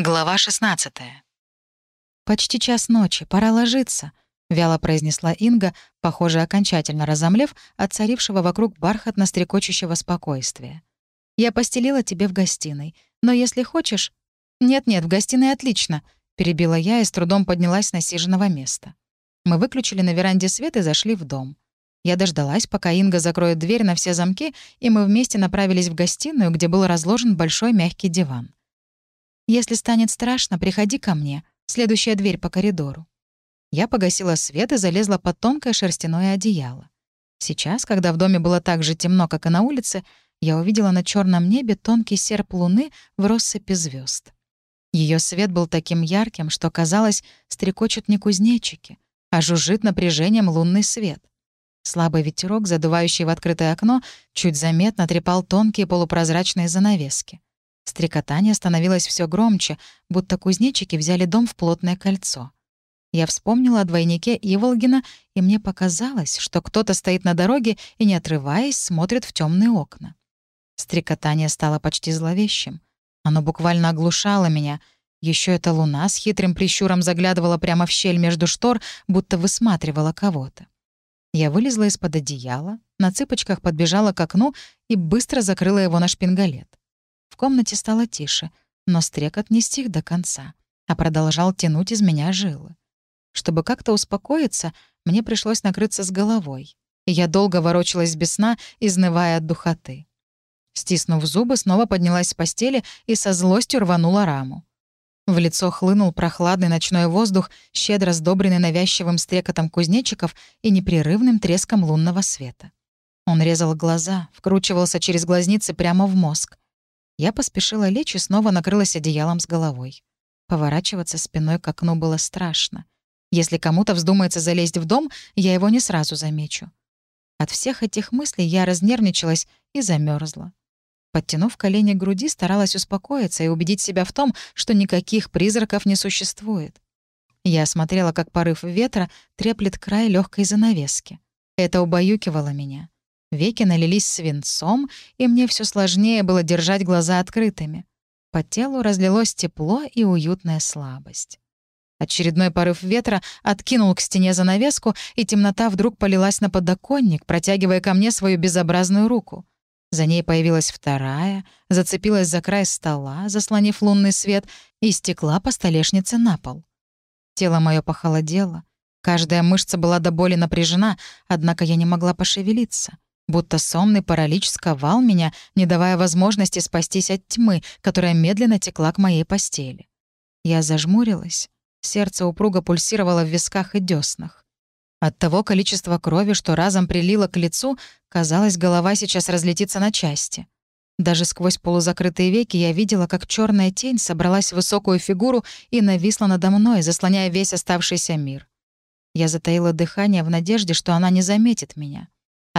Глава 16. «Почти час ночи, пора ложиться», — вяло произнесла Инга, похоже, окончательно разомлев от царившего вокруг бархатно-стрекочущего спокойствия. «Я постелила тебе в гостиной, но если хочешь...» «Нет-нет, в гостиной отлично», — перебила я и с трудом поднялась с насиженного места. Мы выключили на веранде свет и зашли в дом. Я дождалась, пока Инга закроет дверь на все замки, и мы вместе направились в гостиную, где был разложен большой мягкий диван. Если станет страшно, приходи ко мне. Следующая дверь по коридору». Я погасила свет и залезла под тонкое шерстяное одеяло. Сейчас, когда в доме было так же темно, как и на улице, я увидела на черном небе тонкий серп луны в россыпи звезд. Ее свет был таким ярким, что, казалось, стрекочут не кузнечики, а жужжит напряжением лунный свет. Слабый ветерок, задувающий в открытое окно, чуть заметно трепал тонкие полупрозрачные занавески. Стрекотание становилось все громче, будто кузнечики взяли дом в плотное кольцо. Я вспомнила о двойнике Иволгина, и мне показалось, что кто-то стоит на дороге и, не отрываясь, смотрит в темные окна. Стрекотание стало почти зловещим. Оно буквально оглушало меня. Еще эта луна с хитрым прищуром заглядывала прямо в щель между штор, будто высматривала кого-то. Я вылезла из-под одеяла, на цыпочках подбежала к окну и быстро закрыла его на шпингалет. Комнате стало тише, но стрекот не стих до конца, а продолжал тянуть из меня жилы. Чтобы как-то успокоиться, мне пришлось накрыться с головой, и я долго ворочалась без сна, изнывая от духоты. Стиснув зубы, снова поднялась с постели и со злостью рванула раму. В лицо хлынул прохладный ночной воздух, щедро сдобренный навязчивым стрекотом кузнечиков и непрерывным треском лунного света. Он резал глаза, вкручивался через глазницы прямо в мозг. Я поспешила лечь и снова накрылась одеялом с головой. Поворачиваться спиной к окну было страшно. Если кому-то вздумается залезть в дом, я его не сразу замечу. От всех этих мыслей я разнервничалась и замерзла. Подтянув колени к груди, старалась успокоиться и убедить себя в том, что никаких призраков не существует. Я смотрела, как порыв ветра треплет край легкой занавески. Это убаюкивало меня. Веки налились свинцом, и мне все сложнее было держать глаза открытыми. По телу разлилось тепло и уютная слабость. Очередной порыв ветра откинул к стене занавеску, и темнота вдруг полилась на подоконник, протягивая ко мне свою безобразную руку. За ней появилась вторая, зацепилась за край стола, заслонив лунный свет, и стекла по столешнице на пол. Тело мое похолодело. Каждая мышца была до боли напряжена, однако я не могла пошевелиться будто сонный паралич сковал меня, не давая возможности спастись от тьмы, которая медленно текла к моей постели. Я зажмурилась, сердце упруго пульсировало в висках и дёснах. От того количества крови, что разом прилило к лицу, казалось, голова сейчас разлетится на части. Даже сквозь полузакрытые веки я видела, как черная тень собралась в высокую фигуру и нависла надо мной, заслоняя весь оставшийся мир. Я затаила дыхание в надежде, что она не заметит меня.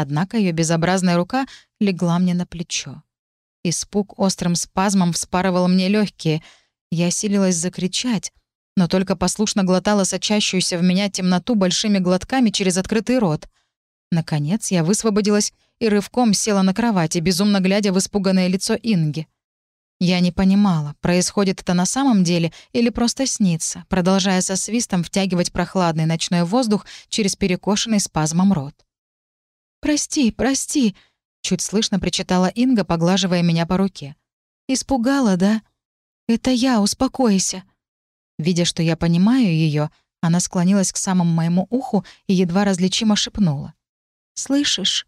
Однако ее безобразная рука легла мне на плечо. Испуг острым спазмом вспарывал мне легкие. Я силилась закричать, но только послушно глотала сочащуюся в меня темноту большими глотками через открытый рот. Наконец я высвободилась и рывком села на кровати, безумно глядя в испуганное лицо Инги. Я не понимала, происходит это на самом деле или просто снится, продолжая со свистом втягивать прохладный ночной воздух через перекошенный спазмом рот. «Прости, прости», — чуть слышно причитала Инга, поглаживая меня по руке. «Испугала, да? Это я, успокойся». Видя, что я понимаю ее, она склонилась к самому моему уху и едва различимо шепнула. «Слышишь?»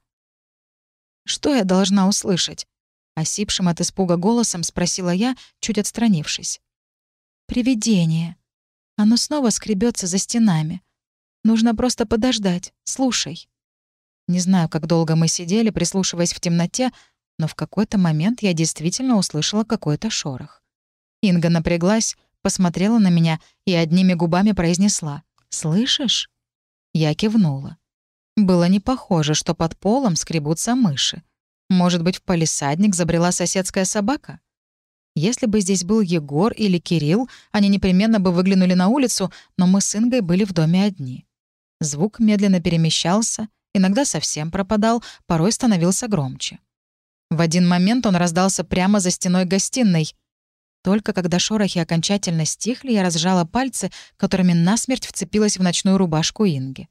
«Что я должна услышать?» Осипшим от испуга голосом спросила я, чуть отстранившись. «Привидение. Оно снова скребется за стенами. Нужно просто подождать. Слушай». Не знаю, как долго мы сидели, прислушиваясь в темноте, но в какой-то момент я действительно услышала какой-то шорох. Инга напряглась, посмотрела на меня и одними губами произнесла «Слышишь?» Я кивнула. Было не похоже, что под полом скребутся мыши. Может быть, в палисадник забрела соседская собака? Если бы здесь был Егор или Кирилл, они непременно бы выглянули на улицу, но мы с Ингой были в доме одни. Звук медленно перемещался — иногда совсем пропадал, порой становился громче. В один момент он раздался прямо за стеной гостиной. Только когда шорохи окончательно стихли, я разжала пальцы, которыми насмерть вцепилась в ночную рубашку Инги.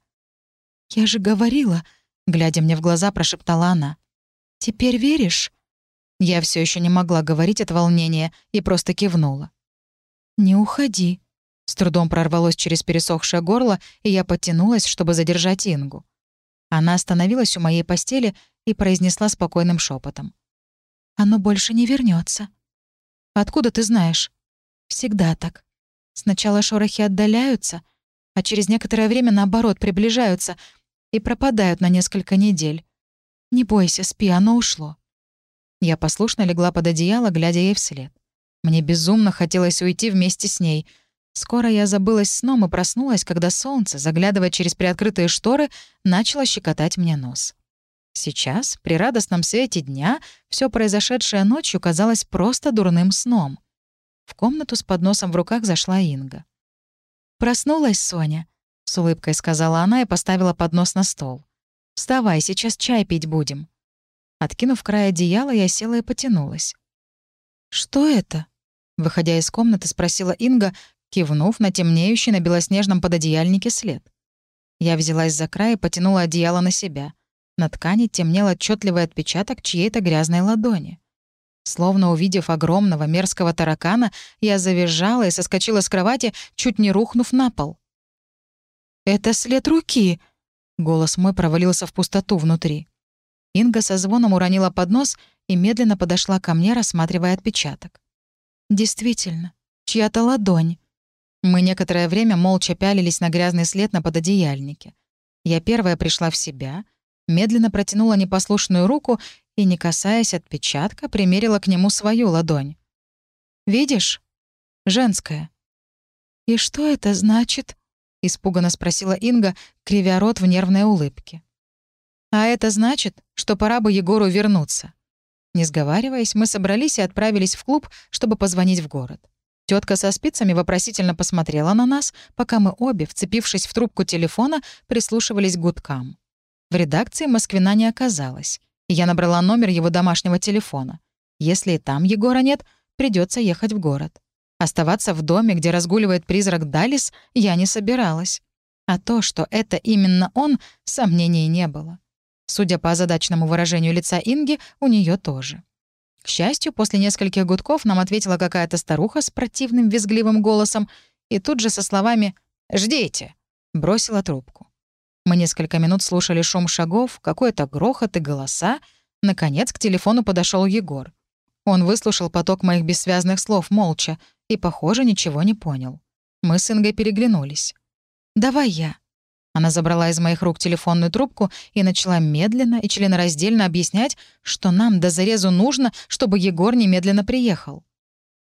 «Я же говорила», — глядя мне в глаза, прошептала она. «Теперь веришь?» Я все еще не могла говорить от волнения и просто кивнула. «Не уходи», — с трудом прорвалось через пересохшее горло, и я потянулась, чтобы задержать Ингу. Она остановилась у моей постели и произнесла спокойным шепотом: «Оно больше не вернется. Откуда ты знаешь?» «Всегда так. Сначала шорохи отдаляются, а через некоторое время, наоборот, приближаются и пропадают на несколько недель. Не бойся, спи, оно ушло». Я послушно легла под одеяло, глядя ей вслед. Мне безумно хотелось уйти вместе с ней. Скоро я забылась сном и проснулась, когда солнце, заглядывая через приоткрытые шторы, начало щекотать мне нос. Сейчас, при радостном свете дня, все произошедшее ночью казалось просто дурным сном. В комнату с подносом в руках зашла Инга. «Проснулась Соня», — с улыбкой сказала она и поставила поднос на стол. «Вставай, сейчас чай пить будем». Откинув край одеяла, я села и потянулась. «Что это?» — выходя из комнаты, спросила Инга, кивнув на темнеющий на белоснежном пододеяльнике след. Я взялась за край и потянула одеяло на себя. На ткани темнел отчетливый отпечаток чьей-то грязной ладони. Словно увидев огромного мерзкого таракана, я завизжала и соскочила с кровати, чуть не рухнув на пол. «Это след руки!» Голос мой провалился в пустоту внутри. Инга со звоном уронила поднос и медленно подошла ко мне, рассматривая отпечаток. «Действительно, чья-то ладонь». Мы некоторое время молча пялились на грязный след на пододеяльнике. Я первая пришла в себя — медленно протянула непослушную руку и, не касаясь отпечатка, примерила к нему свою ладонь. «Видишь? Женская». «И что это значит?» — испуганно спросила Инга, кривя рот в нервной улыбке. «А это значит, что пора бы Егору вернуться». Не сговариваясь, мы собрались и отправились в клуб, чтобы позвонить в город. Тетка со спицами вопросительно посмотрела на нас, пока мы обе, вцепившись в трубку телефона, прислушивались к гудкам. В редакции Москвина не оказалось. Я набрала номер его домашнего телефона. Если и там Егора нет, придется ехать в город. Оставаться в доме, где разгуливает призрак Далис, я не собиралась. А то, что это именно он, сомнений не было. Судя по озадаченному выражению лица Инги, у нее тоже. К счастью, после нескольких гудков нам ответила какая-то старуха с противным визгливым голосом и тут же со словами «Ждите!» бросила трубку. Мы несколько минут слушали шум шагов, какой-то грохот и голоса. Наконец к телефону подошел Егор. Он выслушал поток моих бессвязных слов молча и, похоже, ничего не понял. Мы с Ингой переглянулись. «Давай я». Она забрала из моих рук телефонную трубку и начала медленно и членораздельно объяснять, что нам до зарезу нужно, чтобы Егор немедленно приехал.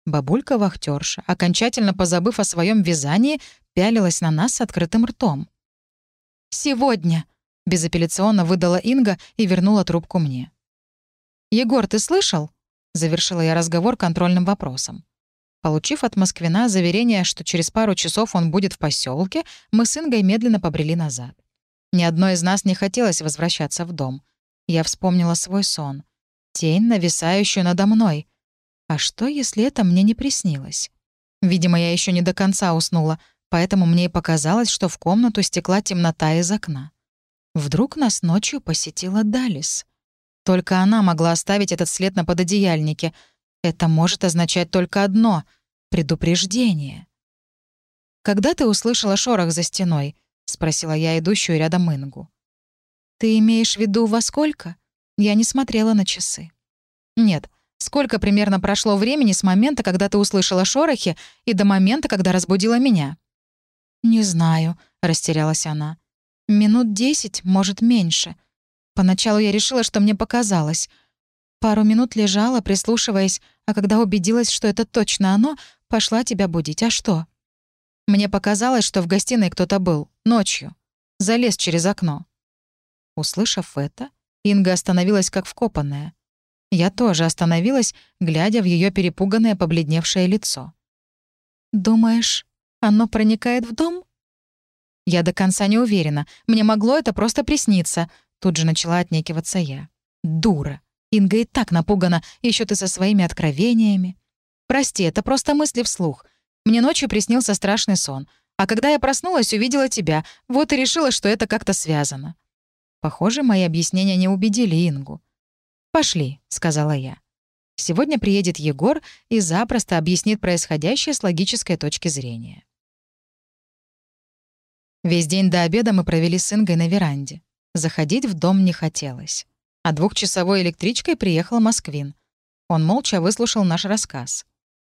Бабулька-вахтерша, окончательно позабыв о своем вязании, пялилась на нас с открытым ртом. «Сегодня», — безапелляционно выдала Инга и вернула трубку мне. «Егор, ты слышал?» — завершила я разговор контрольным вопросом. Получив от Москвина заверение, что через пару часов он будет в поселке, мы с Ингой медленно побрели назад. Ни одной из нас не хотелось возвращаться в дом. Я вспомнила свой сон. Тень, нависающую надо мной. А что, если это мне не приснилось? Видимо, я еще не до конца уснула, поэтому мне и показалось, что в комнату стекла темнота из окна. Вдруг нас ночью посетила Далис. Только она могла оставить этот след на пододеяльнике. Это может означать только одно — предупреждение. «Когда ты услышала шорох за стеной?» — спросила я идущую рядом Ингу. «Ты имеешь в виду во сколько?» Я не смотрела на часы. «Нет, сколько примерно прошло времени с момента, когда ты услышала шорохи, и до момента, когда разбудила меня?» «Не знаю», — растерялась она. «Минут десять, может, меньше. Поначалу я решила, что мне показалось. Пару минут лежала, прислушиваясь, а когда убедилась, что это точно оно, пошла тебя будить. А что?» Мне показалось, что в гостиной кто-то был. Ночью. Залез через окно. Услышав это, Инга остановилась как вкопанная. Я тоже остановилась, глядя в ее перепуганное побледневшее лицо. «Думаешь, оно проникает в дом? Я до конца не уверена. Мне могло это просто присниться. Тут же начала отнекиваться я. Дура. Инга и так напугана, еще ты со своими откровениями. Прости, это просто мысли вслух. Мне ночью приснился страшный сон. А когда я проснулась, увидела тебя. Вот и решила, что это как-то связано». Похоже, мои объяснения не убедили Ингу. «Пошли», — сказала я. Сегодня приедет Егор и запросто объяснит происходящее с логической точки зрения. Весь день до обеда мы провели с Ингой на веранде. Заходить в дом не хотелось. А двухчасовой электричкой приехал Москвин. Он молча выслушал наш рассказ.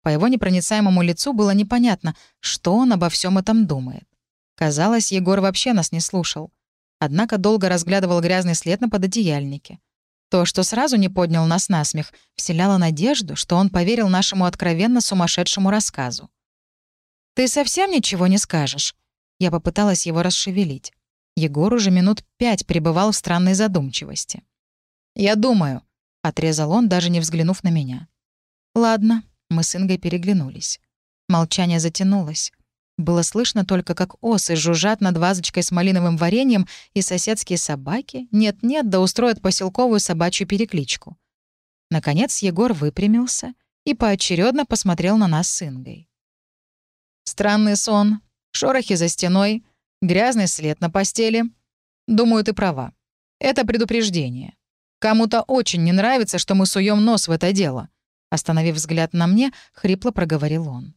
По его непроницаемому лицу было непонятно, что он обо всем этом думает. Казалось, Егор вообще нас не слушал. Однако долго разглядывал грязный след на пододеяльнике. То, что сразу не поднял нас на смех, вселяло надежду, что он поверил нашему откровенно сумасшедшему рассказу. «Ты совсем ничего не скажешь?» Я попыталась его расшевелить. Егор уже минут пять пребывал в странной задумчивости. «Я думаю», — отрезал он, даже не взглянув на меня. «Ладно», — мы с Ингой переглянулись. Молчание затянулось. Было слышно только, как осы жужжат над вазочкой с малиновым вареньем, и соседские собаки нет-нет да устроят поселковую собачью перекличку. Наконец Егор выпрямился и поочередно посмотрел на нас с Ингой. «Странный сон, шорохи за стеной, грязный след на постели. Думаю, ты права. Это предупреждение. Кому-то очень не нравится, что мы суем нос в это дело». Остановив взгляд на мне, хрипло проговорил он.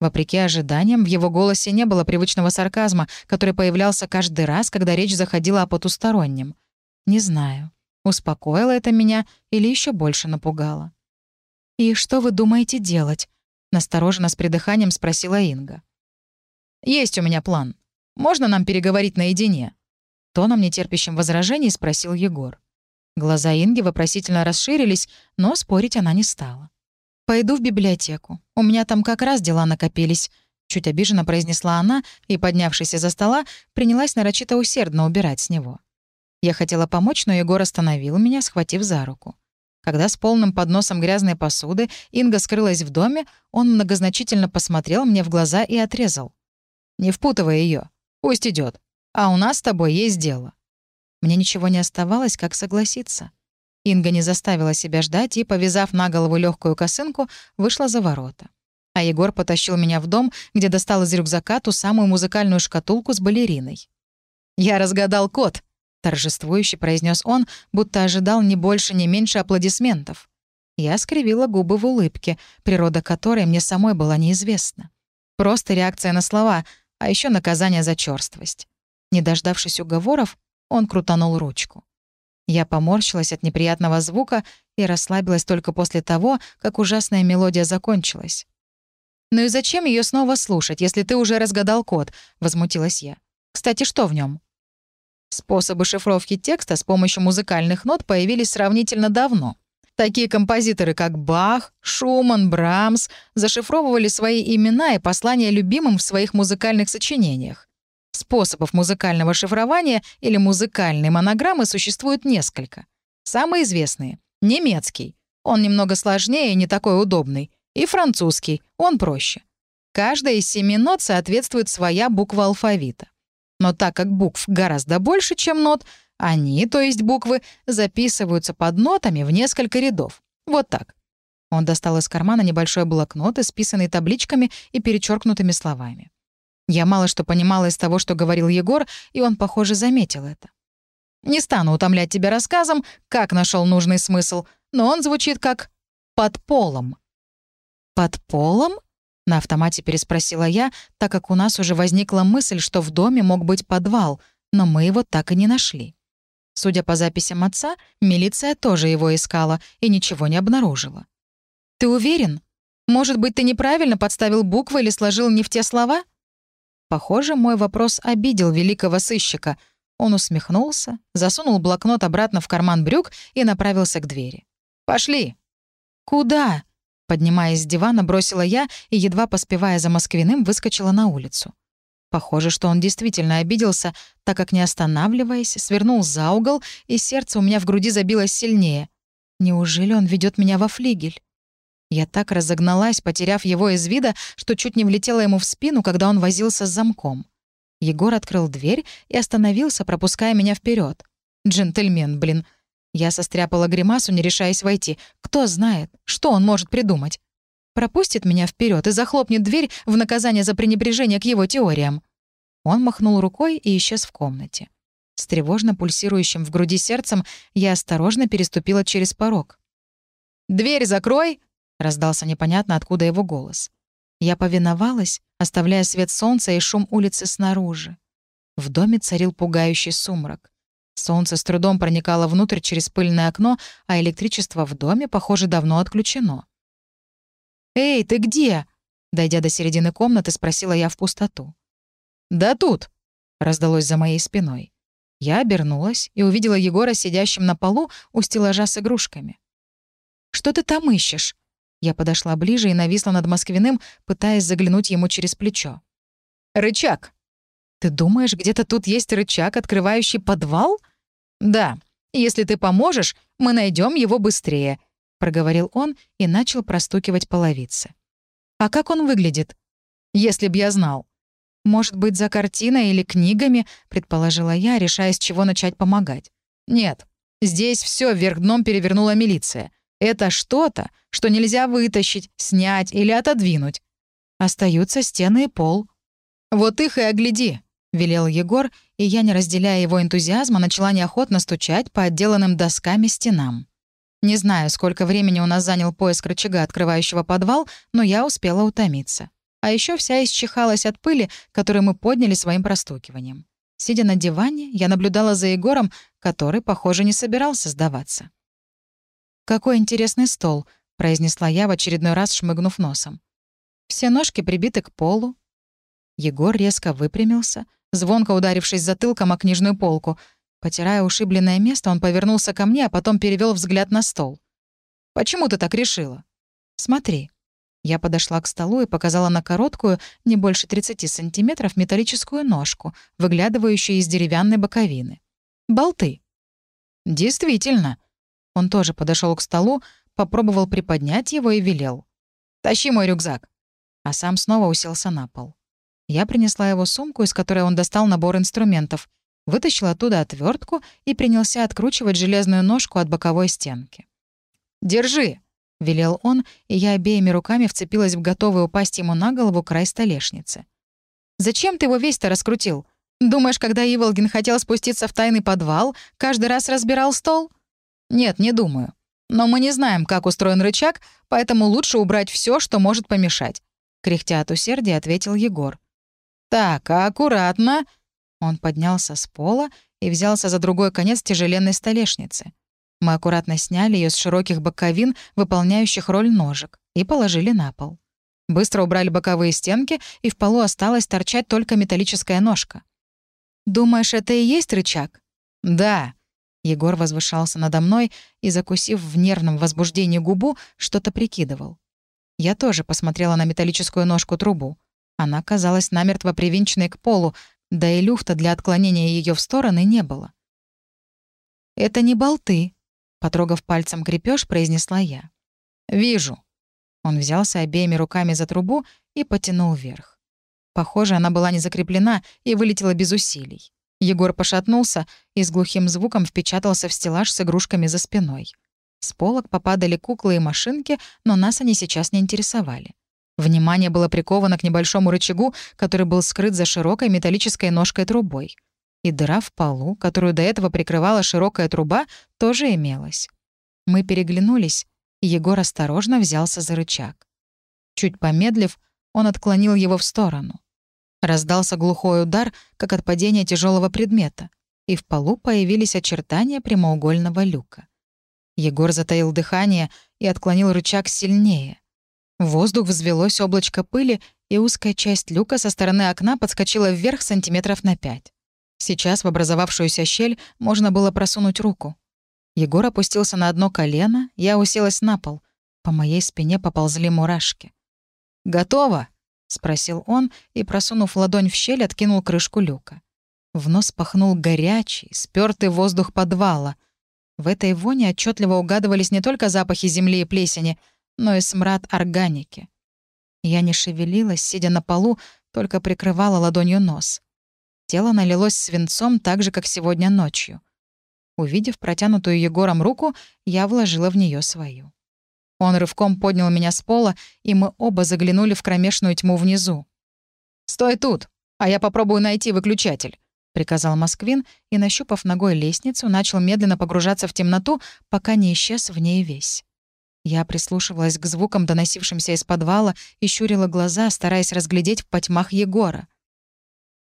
Вопреки ожиданиям, в его голосе не было привычного сарказма, который появлялся каждый раз, когда речь заходила о потустороннем. Не знаю, успокоило это меня или еще больше напугало. «И что вы думаете делать?» — настороженно с придыханием спросила Инга. «Есть у меня план. Можно нам переговорить наедине?» Тоном, нетерпящим возражений, спросил Егор. Глаза Инги вопросительно расширились, но спорить она не стала. «Пойду в библиотеку. У меня там как раз дела накопились», — чуть обиженно произнесла она и, поднявшись из-за стола, принялась нарочито усердно убирать с него. Я хотела помочь, но Егор остановил меня, схватив за руку. Когда с полным подносом грязной посуды Инга скрылась в доме, он многозначительно посмотрел мне в глаза и отрезал. Не впутывай ее. Пусть идет. А у нас с тобой есть дело». Мне ничего не оставалось, как согласиться. Инга не заставила себя ждать и, повязав на голову легкую косынку, вышла за ворота. А Егор потащил меня в дом, где достал из рюкзака ту самую музыкальную шкатулку с балериной. «Я разгадал код», — торжествующе произнес он, будто ожидал не больше, не меньше аплодисментов. Я скривила губы в улыбке, природа которой мне самой была неизвестна. Просто реакция на слова, а еще наказание за черствость. Не дождавшись уговоров, он крутанул ручку. Я поморщилась от неприятного звука и расслабилась только после того, как ужасная мелодия закончилась. «Ну и зачем ее снова слушать, если ты уже разгадал код?» — возмутилась я. «Кстати, что в нем? Способы шифровки текста с помощью музыкальных нот появились сравнительно давно. Такие композиторы, как Бах, Шуман, Брамс, зашифровывали свои имена и послания любимым в своих музыкальных сочинениях. Способов музыкального шифрования или музыкальной монограммы существует несколько. Самые известные — немецкий. Он немного сложнее и не такой удобный. И французский. Он проще. Каждая из семи нот соответствует своя буква алфавита. Но так как букв гораздо больше, чем нот, они, то есть буквы, записываются под нотами в несколько рядов. Вот так. Он достал из кармана небольшой блокнот, исписанный табличками и перечеркнутыми словами. Я мало что понимала из того, что говорил Егор, и он, похоже, заметил это. Не стану утомлять тебя рассказом, как нашел нужный смысл, но он звучит как «под полом». «Под полом?» — на автомате переспросила я, так как у нас уже возникла мысль, что в доме мог быть подвал, но мы его так и не нашли. Судя по записям отца, милиция тоже его искала и ничего не обнаружила. «Ты уверен? Может быть, ты неправильно подставил буквы или сложил не в те слова?» Похоже, мой вопрос обидел великого сыщика. Он усмехнулся, засунул блокнот обратно в карман брюк и направился к двери. «Пошли!» «Куда?» Поднимаясь с дивана, бросила я и, едва поспевая за Москвиным, выскочила на улицу. Похоже, что он действительно обиделся, так как, не останавливаясь, свернул за угол, и сердце у меня в груди забилось сильнее. Неужели он ведет меня во флигель? Я так разогналась, потеряв его из вида, что чуть не влетела ему в спину, когда он возился с замком. Егор открыл дверь и остановился, пропуская меня вперед. Джентльмен, блин. Я состряпала гримасу, не решаясь войти. Кто знает, что он может придумать? пропустит меня вперед и захлопнет дверь в наказание за пренебрежение к его теориям. Он махнул рукой и исчез в комнате. С тревожно пульсирующим в груди сердцем я осторожно переступила через порог. «Дверь закрой!» — раздался непонятно откуда его голос. Я повиновалась, оставляя свет солнца и шум улицы снаружи. В доме царил пугающий сумрак. Солнце с трудом проникало внутрь через пыльное окно, а электричество в доме, похоже, давно отключено. «Эй, ты где?» Дойдя до середины комнаты, спросила я в пустоту. «Да тут!» — раздалось за моей спиной. Я обернулась и увидела Егора сидящим на полу у стеллажа с игрушками. «Что ты там ищешь?» Я подошла ближе и нависла над Москвиным, пытаясь заглянуть ему через плечо. «Рычаг!» «Ты думаешь, где-то тут есть рычаг, открывающий подвал?» «Да. Если ты поможешь, мы найдем его быстрее», — проговорил он и начал простукивать половицы. «А как он выглядит?» «Если б я знал». «Может быть, за картиной или книгами?» — предположила я, решая, с чего начать помогать. «Нет. Здесь все вверх дном перевернула милиция. Это что-то, что нельзя вытащить, снять или отодвинуть. Остаются стены и пол. Вот их и огляди, — велел Егор, и я, не разделяя его энтузиазма, начала неохотно стучать по отделанным досками стенам. Не знаю, сколько времени у нас занял поиск рычага, открывающего подвал, но я успела утомиться. А еще вся исчихалась от пыли, которую мы подняли своим простукиванием. Сидя на диване, я наблюдала за Егором, который, похоже, не собирался сдаваться. «Какой интересный стол», — произнесла я в очередной раз, шмыгнув носом. Все ножки прибиты к полу. Егор резко выпрямился, звонко ударившись затылком о книжную полку. Потирая ушибленное место, он повернулся ко мне, а потом перевел взгляд на стол. «Почему ты так решила?» «Смотри». Я подошла к столу и показала на короткую, не больше 30 сантиметров, металлическую ножку, выглядывающую из деревянной боковины. «Болты». «Действительно», он тоже подошел к столу, попробовал приподнять его и велел. «Тащи мой рюкзак!» А сам снова уселся на пол. Я принесла его сумку, из которой он достал набор инструментов, вытащил оттуда отвертку и принялся откручивать железную ножку от боковой стенки. «Держи!» — велел он, и я обеими руками вцепилась в готовый упасть ему на голову край столешницы. «Зачем ты его весь-то раскрутил? Думаешь, когда Иволгин хотел спуститься в тайный подвал, каждый раз разбирал стол?» «Нет, не думаю. Но мы не знаем, как устроен рычаг, поэтому лучше убрать все, что может помешать», — кряхтя от усердия ответил Егор. «Так, аккуратно». Он поднялся с пола и взялся за другой конец тяжеленной столешницы. Мы аккуратно сняли ее с широких боковин, выполняющих роль ножек, и положили на пол. Быстро убрали боковые стенки, и в полу осталась торчать только металлическая ножка. «Думаешь, это и есть рычаг?» «Да», Егор возвышался надо мной и, закусив в нервном возбуждении губу, что-то прикидывал. Я тоже посмотрела на металлическую ножку-трубу. Она казалась намертво привинченной к полу, да и люфта для отклонения ее в стороны не было. «Это не болты», — потрогав пальцем крепеж, произнесла я. «Вижу». Он взялся обеими руками за трубу и потянул вверх. Похоже, она была не закреплена и вылетела без усилий. Егор пошатнулся и с глухим звуком впечатался в стеллаж с игрушками за спиной. С полок попадали куклы и машинки, но нас они сейчас не интересовали. Внимание было приковано к небольшому рычагу, который был скрыт за широкой металлической ножкой трубой. И дыра в полу, которую до этого прикрывала широкая труба, тоже имелась. Мы переглянулись, и Егор осторожно взялся за рычаг. Чуть помедлив, он отклонил его в сторону. Раздался глухой удар, как от падения тяжелого предмета, и в полу появились очертания прямоугольного люка. Егор затаил дыхание и отклонил рычаг сильнее. В воздух взвелось облачко пыли, и узкая часть люка со стороны окна подскочила вверх сантиметров на пять. Сейчас в образовавшуюся щель можно было просунуть руку. Егор опустился на одно колено, я уселась на пол. По моей спине поползли мурашки. «Готово!» — спросил он и, просунув ладонь в щель, откинул крышку люка. В нос пахнул горячий, спёртый воздух подвала. В этой воне отчетливо угадывались не только запахи земли и плесени, но и смрад органики. Я не шевелилась, сидя на полу, только прикрывала ладонью нос. Тело налилось свинцом так же, как сегодня ночью. Увидев протянутую Егором руку, я вложила в нее свою. Он рывком поднял меня с пола, и мы оба заглянули в кромешную тьму внизу. «Стой тут, а я попробую найти выключатель», — приказал Москвин и, нащупав ногой лестницу, начал медленно погружаться в темноту, пока не исчез в ней весь. Я прислушивалась к звукам, доносившимся из подвала, и щурила глаза, стараясь разглядеть в потьмах Егора.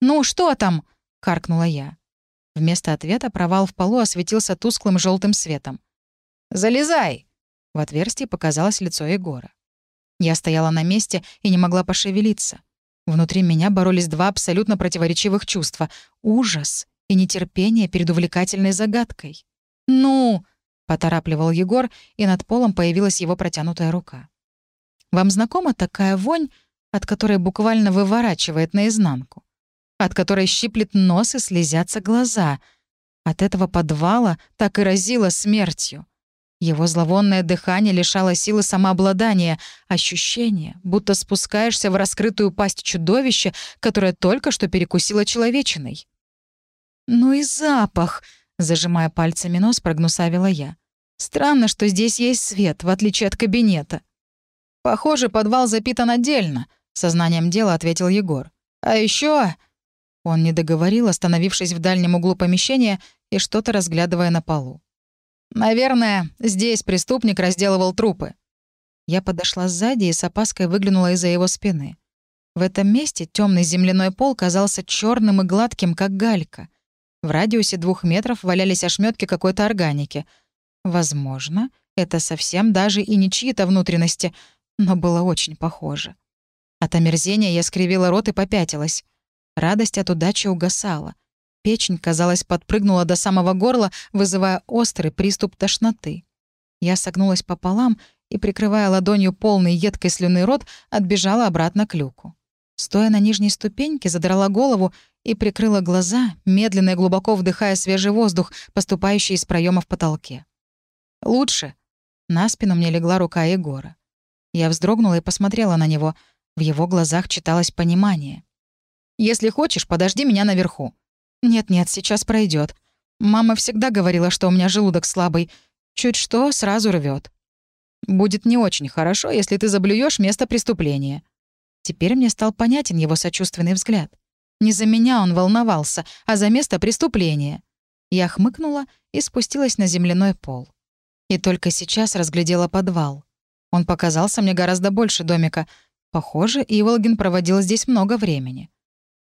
«Ну, что там?» — каркнула я. Вместо ответа провал в полу осветился тусклым желтым светом. «Залезай!» В отверстии показалось лицо Егора. Я стояла на месте и не могла пошевелиться. Внутри меня боролись два абсолютно противоречивых чувства — ужас и нетерпение перед увлекательной загадкой. «Ну!» — поторапливал Егор, и над полом появилась его протянутая рука. «Вам знакома такая вонь, от которой буквально выворачивает наизнанку? От которой щиплет нос и слезятся глаза? От этого подвала так и разило смертью. Его зловонное дыхание лишало силы самообладания, ощущение, будто спускаешься в раскрытую пасть чудовища, которое только что перекусило человечиной. «Ну и запах!» — зажимая пальцами нос, прогнусавила я. «Странно, что здесь есть свет, в отличие от кабинета». «Похоже, подвал запитан отдельно», — сознанием дела ответил Егор. «А еще Он не договорил, остановившись в дальнем углу помещения и что-то разглядывая на полу. Наверное, здесь преступник разделывал трупы. Я подошла сзади и с опаской выглянула из-за его спины. В этом месте темный земляной пол казался черным и гладким, как галька. В радиусе двух метров валялись ошметки какой-то органики. Возможно, это совсем даже и не чьи-то внутренности, но было очень похоже. От омерзения я скривила рот и попятилась. Радость от удачи угасала — Печень, казалось, подпрыгнула до самого горла, вызывая острый приступ тошноты. Я согнулась пополам и, прикрывая ладонью полный едкой слюны рот, отбежала обратно к люку. Стоя на нижней ступеньке, задрала голову и прикрыла глаза, медленно и глубоко вдыхая свежий воздух, поступающий из проема в потолке. «Лучше». На спину мне легла рука Егора. Я вздрогнула и посмотрела на него. В его глазах читалось понимание. «Если хочешь, подожди меня наверху. «Нет-нет, сейчас пройдет. Мама всегда говорила, что у меня желудок слабый. Чуть что, сразу рвет. Будет не очень хорошо, если ты заблюешь место преступления». Теперь мне стал понятен его сочувственный взгляд. Не за меня он волновался, а за место преступления. Я хмыкнула и спустилась на земляной пол. И только сейчас разглядела подвал. Он показался мне гораздо больше домика. Похоже, Иволгин проводил здесь много времени.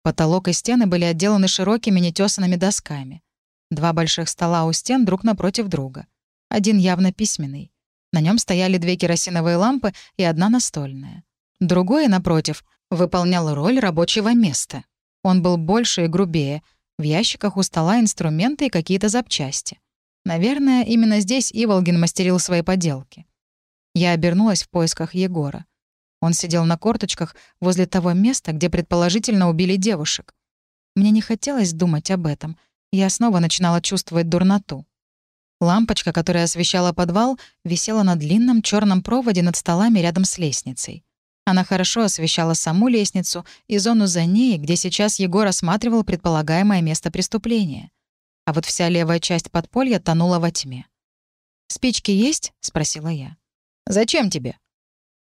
Потолок и стены были отделаны широкими нетесанными досками. Два больших стола у стен друг напротив друга. Один явно письменный. На нем стояли две керосиновые лампы и одна настольная. Другой, напротив, выполнял роль рабочего места. Он был больше и грубее. В ящиках у стола инструменты и какие-то запчасти. Наверное, именно здесь Иволгин мастерил свои поделки. Я обернулась в поисках Егора. Он сидел на корточках возле того места, где предположительно убили девушек. Мне не хотелось думать об этом. Я снова начинала чувствовать дурноту. Лампочка, которая освещала подвал, висела на длинном черном проводе над столами рядом с лестницей. Она хорошо освещала саму лестницу и зону за ней, где сейчас Егор осматривал предполагаемое место преступления. А вот вся левая часть подполья тонула во тьме. «Спички есть?» — спросила я. «Зачем тебе?»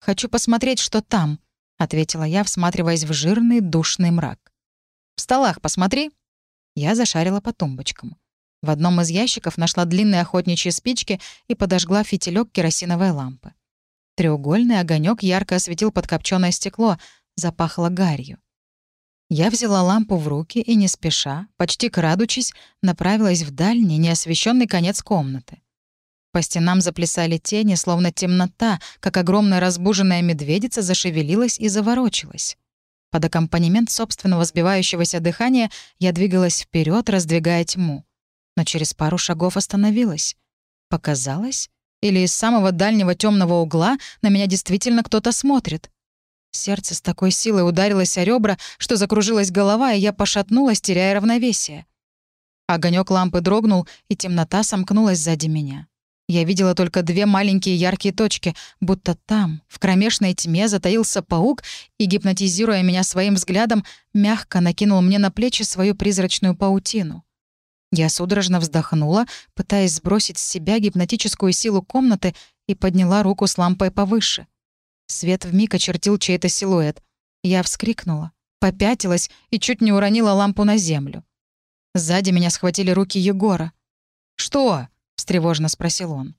«Хочу посмотреть, что там», — ответила я, всматриваясь в жирный душный мрак. «В столах посмотри». Я зашарила по тумбочкам. В одном из ящиков нашла длинные охотничьи спички и подожгла фитилек керосиновой лампы. Треугольный огонек ярко осветил подкопчённое стекло, запахло гарью. Я взяла лампу в руки и, не спеша, почти крадучись, направилась в дальний, неосвещенный конец комнаты. По стенам заплясали тени, словно темнота, как огромная разбуженная медведица зашевелилась и заворочилась. Под аккомпанемент собственного сбивающегося дыхания я двигалась вперед, раздвигая тьму. Но через пару шагов остановилась. Показалось? Или из самого дальнего темного угла на меня действительно кто-то смотрит? Сердце с такой силой ударилось о ребра, что закружилась голова, и я пошатнулась, теряя равновесие. Огонек лампы дрогнул, и темнота сомкнулась сзади меня. Я видела только две маленькие яркие точки, будто там, в кромешной тьме, затаился паук и, гипнотизируя меня своим взглядом, мягко накинул мне на плечи свою призрачную паутину. Я судорожно вздохнула, пытаясь сбросить с себя гипнотическую силу комнаты и подняла руку с лампой повыше. Свет вмиг очертил чей-то силуэт. Я вскрикнула, попятилась и чуть не уронила лампу на землю. Сзади меня схватили руки Егора. «Что?» — встревоженно спросил он.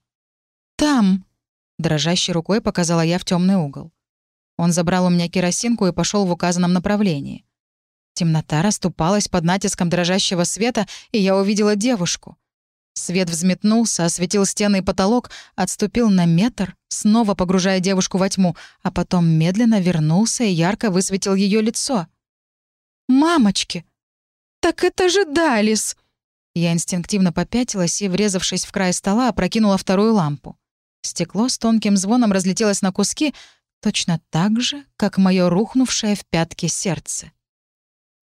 «Там!» — дрожащей рукой показала я в темный угол. Он забрал у меня керосинку и пошел в указанном направлении. Темнота расступалась под натиском дрожащего света, и я увидела девушку. Свет взметнулся, осветил стены и потолок, отступил на метр, снова погружая девушку во тьму, а потом медленно вернулся и ярко высветил ее лицо. «Мамочки! Так это же Далис!» Я инстинктивно попятилась и, врезавшись в край стола, опрокинула вторую лампу. Стекло с тонким звоном разлетелось на куски, точно так же, как мое рухнувшее в пятки сердце.